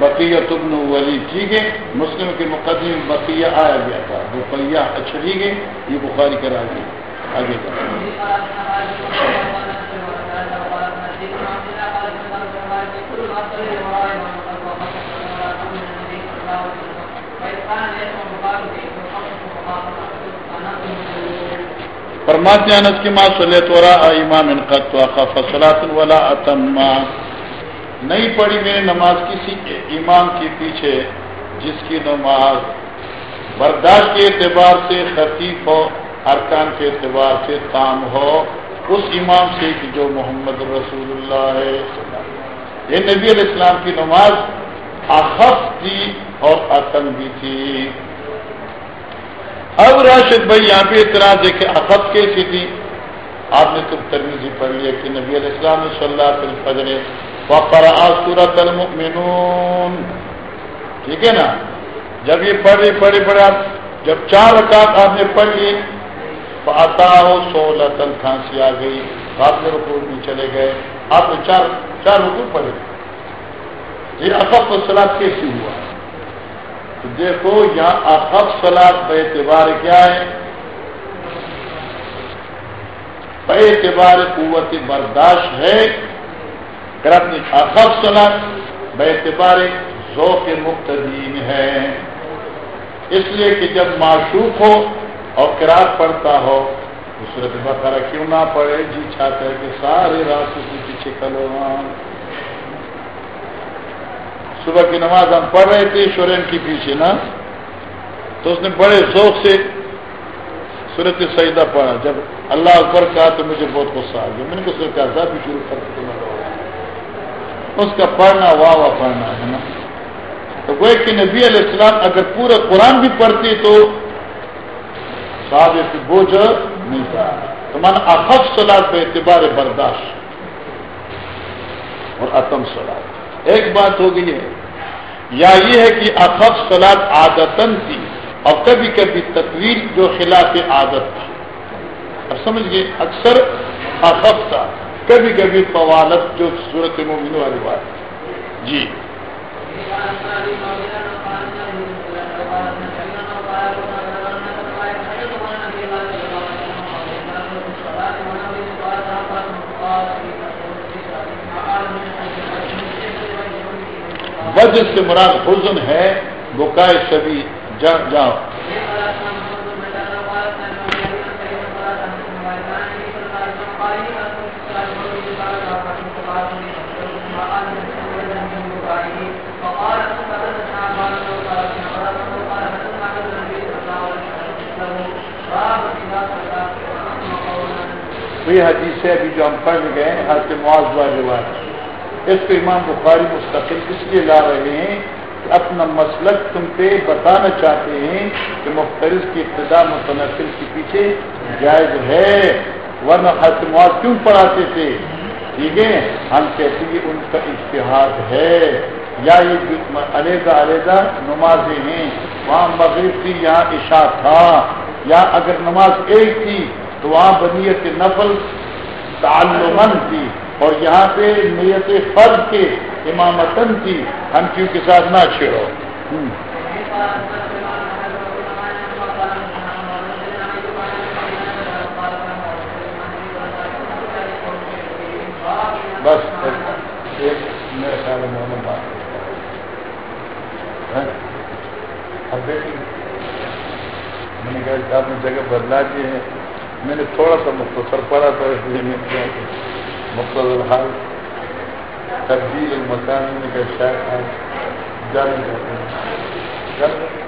بقیہ تبن ولی ٹھیک ہے؟ مسلم کے مقدمے بقیہ آیا گیا تھا۔ بقیہ اچھا ٹھیک ہے، یہ بخاری کرا گئی آگے فرماتے ہیں انس کی ماں صلی تو امام انقت فصلات ولا اتما نہیں پڑھی میں نے نماز کسی امام کے پیچھے جس کی نماز برداشت کے اعتبار سے خطیف ہو، ارکان کے اعتبار سے تام ہو، اس امام سے کہ جو محمد رسول اللہ ہے۔ یہ نبی علیہ السلام کی نماز اخف تھی اور اتن بھی تھی۔ اب راشد بھائی یہاں پہ اعتراض ہے کہ اخف کیسی تھی؟ آپ نے تم ترمیزی پڑھ لیا کہ نبی علیہ السلام صلی اللہ علیہ فجر وقرا سورت المؤمنون۔ ٹھیک ہے نا؟ جب یہ پڑھے پڑھے پڑھے آپ جب چار رکعت آپ نے پڑھ لی آتا ہو سولہ تن کھانسی آ گئی، آپ نے رکوع میں چلے گئے۔ آپ نے چار چار رکوع پڑھے۔ یہ اقف سلاد کیسے ہوا؟ تو دیکھو یہاں اقف سلاد کا اعتبار کیا ہے؟ بے اعتبار قوت برداشت ہے۔ اخب سنا بے اعتبار ذوق مقتدین ہے۔ اس لیے کہ جب معشوق ہو اور کراط پڑتا ہو صورت بقرہ کیوں نہ پڑے جی چاہتا ہے کہ سارے راستے کے پیچھے کلو صبح کی نماز ہم پڑھ رہے تھے، شورین کے پیچھے، نا؟ تو اس نے بڑے ذوق سے صورت سجدہ پڑھا۔ جب اللہ اکبر کہا تو مجھے بہت غصہ آ گیا۔ میں نے صورت آزاد بھی شروع کر اس کا پڑھنا واہ واہ پڑھنا ہے، نا؟ تو وہ کہ نبی علیہ السلام اگر پورا قرآن بھی پڑھتی تو صاحب بوجھ نہیں تھا۔ تو من افف سلاد پہ اعتبار برداشت اور اتم سلاد ایک بات ہو گئی ہے یا یہ ہے کہ افف سلاد عادتن تھی اور کبھی کبھی تطویل جو خلاف عادت تھی۔ اب سمجھ گئے اکثر افف تھا، کبھی کبھی طوالت جو صورت مومن والی بات۔ جی۔ وجہ سے مراد حزن ہے بکائے سبھی جاؤ وہی حدیث ہے ابھی جو ہم پڑھ گئے ہیں ہر کے معاوضہ روایت اس کو امام بخاری مستقل اس لیے لا رہے ہیں کہ اپنا مسلک تم پہ بتانا چاہتے ہیں کہ مختلف کی ابتدا متنقل کے پیچھے جائز ہے، ورنہ ہر کیوں پڑھاتے تھے؟ ٹھیک ہے؟ ہم کہتے ہیں ان کا اشتہار ہے۔ یا یہ علیحدہ علیحدہ نمازیں ہیں، وہاں مغرب تھی یہاں عشاء تھا۔ یا اگر نماز ایک تھی تو وہاں بنیت نفل تعلمن تھی۔ اور یہاں پہ نیت فرض کے امامتن تھی ہم کیوں کے ساتھ نہ چھیڑو بس ایک میرے خیال میں بات ہاں؟ اب میں نے کہا جی آپ نے جگہ بدلا دی ہے۔ میں نے تھوڑا سا مختصر پڑھا تھا اس لیے میں مختصر حال تبدیل المکان میں کہ شاید آپ جانے چاہتے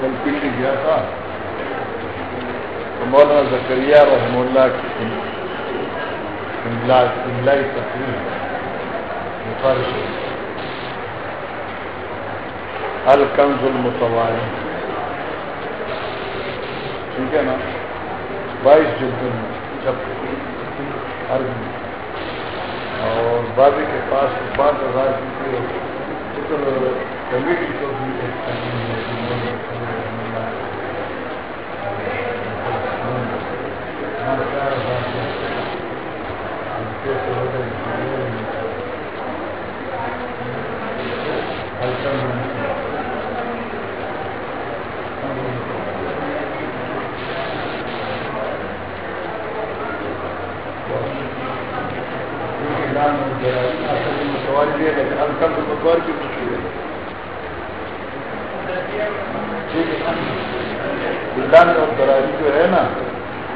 کل پنڈی گیا تھا۔ تو مولانا زکریہ رحم اللہ کی املائی تقریر۔ مفرش الکنز المتواری ٹھیک ہے نا بائیس جلدوں میں جب ہر اور بابی کے پاس پانچ ہزار کمیٹی کو بھی اور دراری جو ہے نا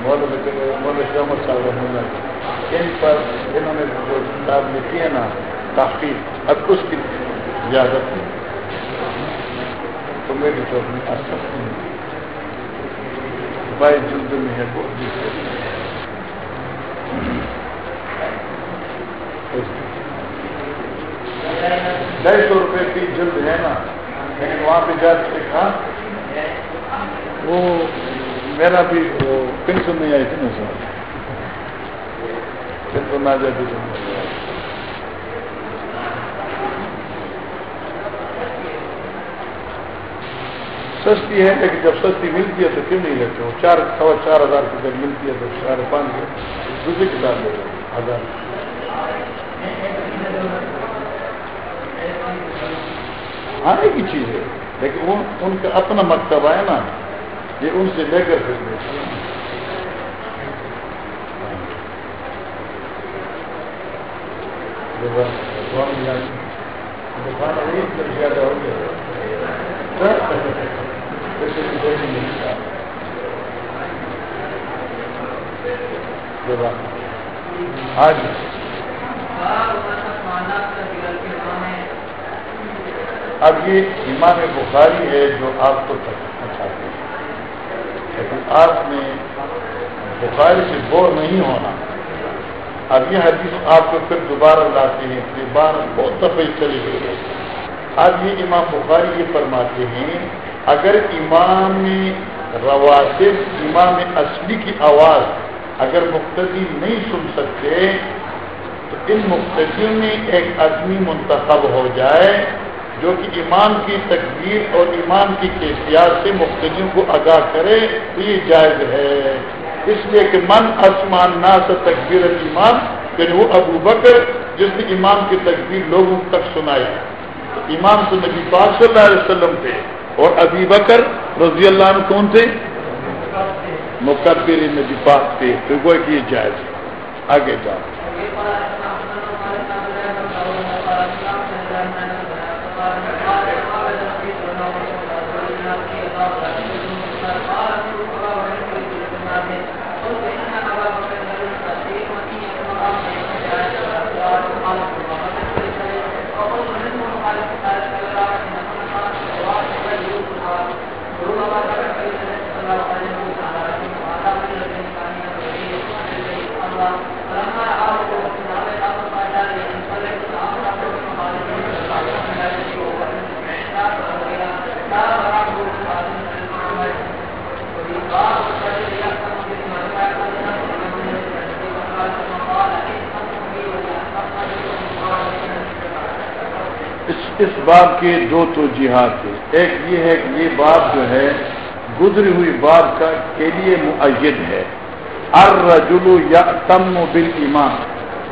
محمد صاحب ان پر انہوں نے جو کتاب لکھی ہے نا، تحقیق، اب اس کی اجازت نہیں تو میری طور میں آ سکتی ہوں۔ بائیس جلد میں ہے بہت ڈھائی سو روپئے کی جلد ہے نا۔ لیکن وہاں پہ جا کے دیکھا وہ میرا بھی وہ پینشن نہیں آئی تھی نا سر۔ پینشن آ جاتی سستی ہے، لیکن جب سستی ملتی ہے تو کیوں نہیں لیتے؟ وہ چار، سوا چار ہزار کی جب ملتی ہے تو ساڑھے پانچ دوسری کتاب لے ہزار۔ آنے کی چیز ہے۔ لیکن ان کا اپنا مکتبہ ہے نا۔ یہ ان سے لے کر پھر آج۔ اب یہ امام بخاری ہے جو آپ کو چاہتے ہیں۔ لیکن آپ نے بخاری سے بور نہیں ہونا۔ اب یہ حدیث آپ کو پھر دوبارہ لاتے ہیں، پھر بار بہت دفعہ چلی گئی ہے۔ اب یہ امام بخاری یہ فرماتے ہیں، اگر امام رواسب امام اصلی کی آواز اگر مقتدی نہیں سن سکتے، تو ان مقتدیوں میں ایک آدمی منتخب ہو جائے۔ جو کہ امام کی تکبیر اور امام کی کیفیات سے مختلف کو آگاہ کرے، تو یہ جائز ہے۔ اس لیے کہ من آسمان نا سے تقبیر امام یعنی وہ ابو بکر جس نے امام کی تکبیر لوگوں تک سنائی۔ امام تو نبی پاک صلی اللہ علیہ وسلم تھے۔ اور ابی بکر رضی اللہ عنہ کون تھے؟ مقبر نبی پاک تھے۔ تو وہ کہ یہ جائز آگے جاؤ۔ اس بات کے دو توجیحات تھے۔ ایک یہ ہے کہ یہ بات جو ہے، گزری ہوئی بات کا کے لیے معید ہے۔ ارجلو یا تم بل ایمان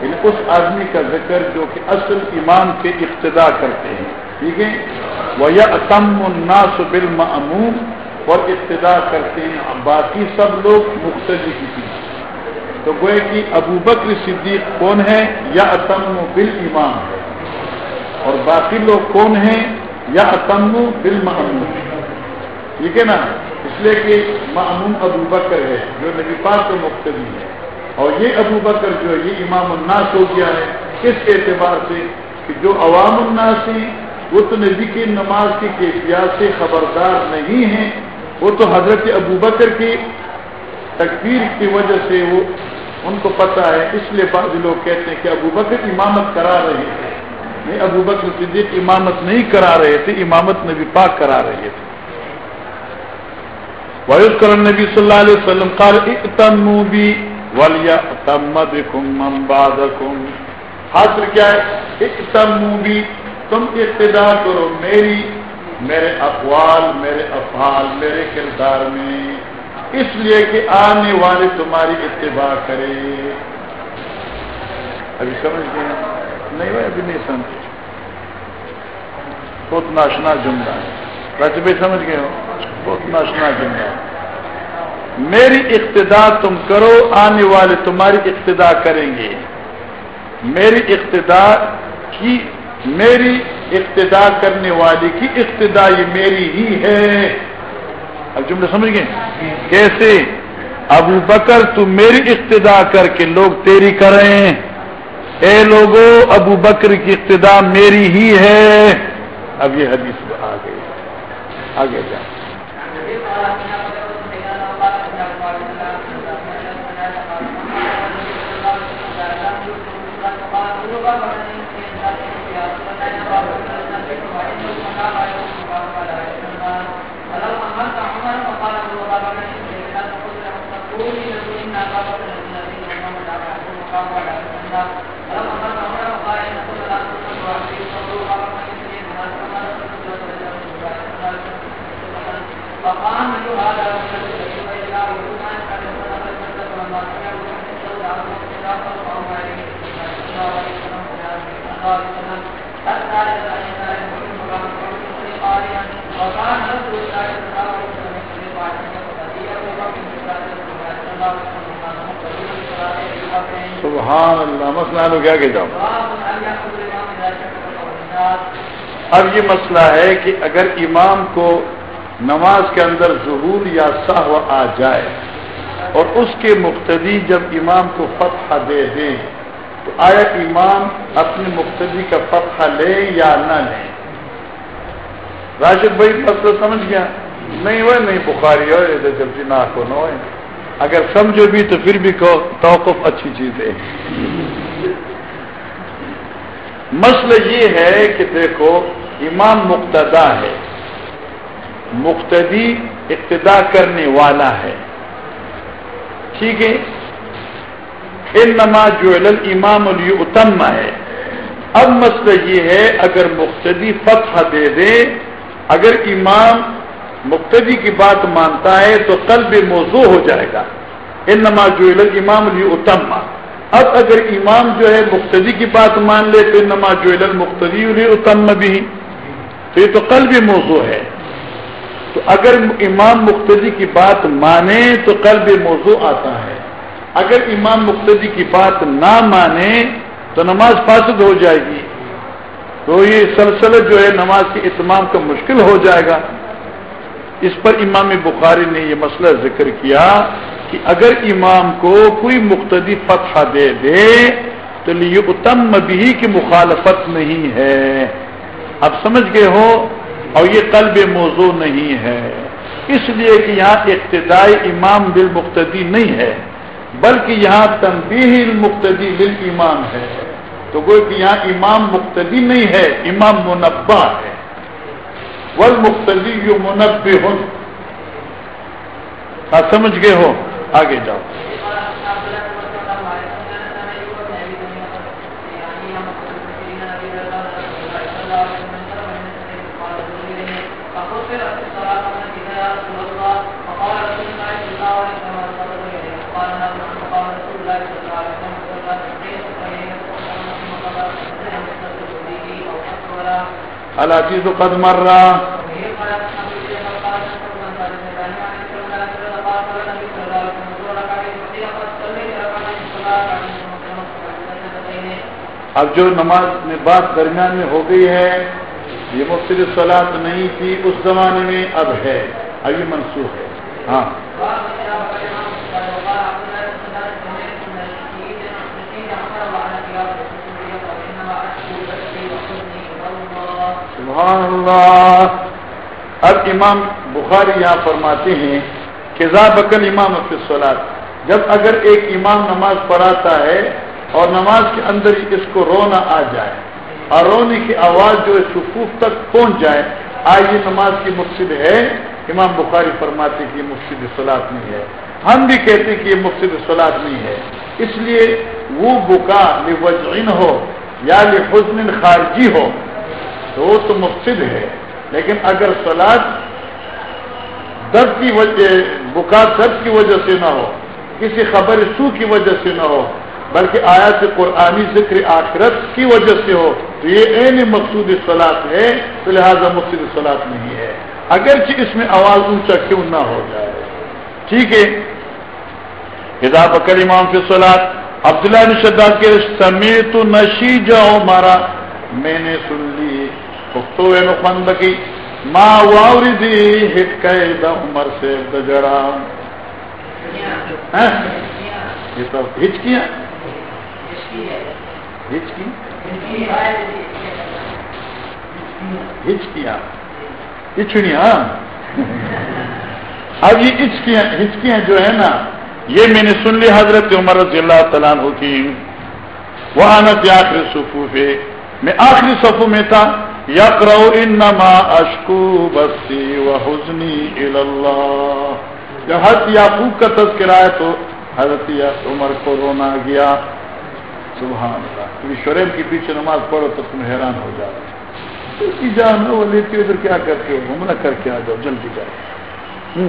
یعنی اس آدمی کا ذکر جو کہ اصل ایمان کے ابتدا کرتے ہیں۔ ٹھیک ہے؟ وہ یا تم الناس بل اور ابتدا کرتے ہیں۔ باقی سب لوگ مختلف کی تو گوئے کہ ابو بکر صدیق کون ہے؟ یا اتم بل ایمان ہے اور باقی لوگ کون ہیں؟ یا اتم بل ٹھیک ہے نا؟ اس لیے کہ معموم ابو بکر ہے، جو نبی پاک کا مختلف ہے۔ اور یہ ابو بکر جو ہے، یہ امام الناس ہو گیا ہے۔ کس اعتبار سے کہ جو عوام الناس ہیں، وہ تو نبی کی نماز کی کیفیات سے خبردار نہیں ہیں۔ وہ تو حضرت ابو بکر کی تکبیر کی وجہ سے وہ، ان کو پتہ ہے۔ اس لیے بعض لوگ کہتے ہیں کہ ابو بکر امامت کرا رہے تھے نہیں، ابو بکر صدیق امامت نہیں کرا رہے تھے، امامت نبی پاک کرا رہے تھے۔ ویس کر نبی صلی اللہ علیہ وسلم، قال اتمو بی ولیتم بادکم حاصل کیا ہے؟ اتمو بی تم ابتدا کرو، میری، میرے اقوال، میرے افعال، میرے کردار میں۔ اس لیے کہ آنے والے تمہاری اتباع کرے۔ ابھی سمجھ گئے؟ نہیں بھائی ابھی نہیں سمجھ بہت ناشنا جملہ ہے۔ ویسے بھی سمجھ گئے ہو؟ بہت ناشنا جملہ ہے۔ میری اقتدا تم کرو، آنے والے تمہاری اقتدا کریں گے۔ میری اقتدا کی، میری اقتدا کرنے والی کی اقتدا یہ میری ہی ہے۔ اب جملے سمجھ گئے؟ کیسے؟ ابو بکر، تو میری اقتدا کر کے لوگ تیری کریں۔ اے لوگوں ابو بکر کی ابتدا میری ہی ہے۔ اب یہ حدیث آ گئی آگے جا۔ سبحان اللہ مسئلہ کیا کہ جاؤ اب یہ مسئلہ ہے کہ اگر امام کو نماز کے اندر ظہور یا سہو آ جائے اور اس کے مقتدی جب امام کو فتح دے دیں تو آیا امام اپنے مقتدی کا فتح لے یا نہ لے؟ راشد بھائی مسئلہ سمجھ گیا؟ نہیں وہ نہیں بخاری ہو جلدی نہ کو نہ ہوئے۔ اگر سمجھو بھی تو پھر بھی توقف اچھی چیز ہے۔ مسئلہ یہ ہے کہ دیکھو، امام مقتدا ہے۔ مقتدی اقتدا کرنے والا ہے۔ ٹھیک ہے؟ ان نماز جو امام التم ہے۔ اب مسئلہ یہ ہے، اگر مقتدی فتح دے دے، اگر امام مقتدی کی بات مانتا ہے تو قلب موضوع ہو جائے گا۔ ان نماز جو امام اتم اب اگر امام جو ہے مقتدی کی بات مان لے تو ان نماز جو مقتدی اتم بھی۔ تو یہ تو قلب موضوع ہے۔ تو اگر امام مقتدی کی بات مانے تو قلب موضوع آتا ہے۔ اگر امام مقتدی کی بات نہ مانے تو نماز فاسد ہو جائے گی۔ تو یہ سلسلہ جو ہے نماز کے اتمام کا مشکل ہو جائے گا۔ اس پر امام بخاری نے یہ مسئلہ ذکر کیا کہ اگر امام کو کوئی مقتدی فتح دے دے تو یہ اتم بھی کی مخالفت نہیں ہے۔ اب سمجھ گئے ہو؟ اور یہ قلب موضوع نہیں ہے۔ اس لیے کہ یہاں ابتدائی امام دل مقتدی نہیں ہے، بلکہ یہاں تنبیہ المقتدی دل امام ہے۔ تو کوئی کہ یہاں امام مقتدی نہیں ہے، امام منبع ہے۔ ول مختلف یو ہوں سمجھ گئے ہو؟ آگے جاؤ۔ العزیز قد مر. رہا اب جو نماز میں بات درمیان میں ہو گئی ہے، یہ مختلف سلاد نہیں تھی، اس زمانے میں اب ہے ابھی منسوخ ہے۔ ہاں۔ سبحان اللہ۔ اب امام بخاری یہاں فرماتے ہیں کہ بکن امام سولاد جب اگر ایک امام نماز پڑھاتا ہے اور نماز کے اندر اس کو رونا آ جائے اور رونے کی آواز جو ہے سفوف تک پہنچ جائے، آج یہ نماز کی مقصد ہے۔ امام بخاری فرماتے کہ یہ مفصد سلاد نہیں ہے۔ ہم بھی کہتے ہیں کہ یہ مفصد سلاد نہیں ہے۔ اس لیے وہ بکا لوجعن ہو یا لحزن خارجی ہو۔ تو وہ تو مفصد ہے۔ لیکن اگر سلاد درد کی وجہ بکا درد کی وجہ سے نہ ہو، کسی خبر سو کی وجہ سے نہ ہو، بلکہ آیا سے قرآنی ذکر آخرت کی وجہ سے ہو، تو یہ عین مقصود سلاد ہے، تو لہٰذا مقصود سلاد نہیں ہے۔ اگرچہ اس میں آواز اونچا کیوں نہ ہو جائے۔ ٹھیک ہے۔ ہدا بکر امام فی سلاد عبداللہ نے کے سمیت نشی جاؤ مارا میں نے سن لی پختو نقمن بکی ماں واوری دی ہٹ کے عمر سے دجڑا۔ ہاں؟ یہ سب ہچکیاں ہچکیاں ہچڑیاں اب یہ ہچکیاں ہچکیاں جو ہے نا، یہ میں نے سن لی حضرت عمر رضی اللہ تعالیٰ کی۔ وہ آنا تھی آخری صفو پہ میں آخری صفو میں تھا۔ یا کرو ان نما اشکو بسی و حسنی اللہ جب حضرت یعقوب کا تذکرہ ہے تو حضرت عمر کو رونا گیا۔ سبحان اللہ شرم کے پیچھے نماز پڑھو تو تم حیران ہو جاؤ۔ کی جان وہ لیتی، ادھر کیا کرتے ہو؟ گھومنا کر کے آ جاؤ، جلدی جاؤ۔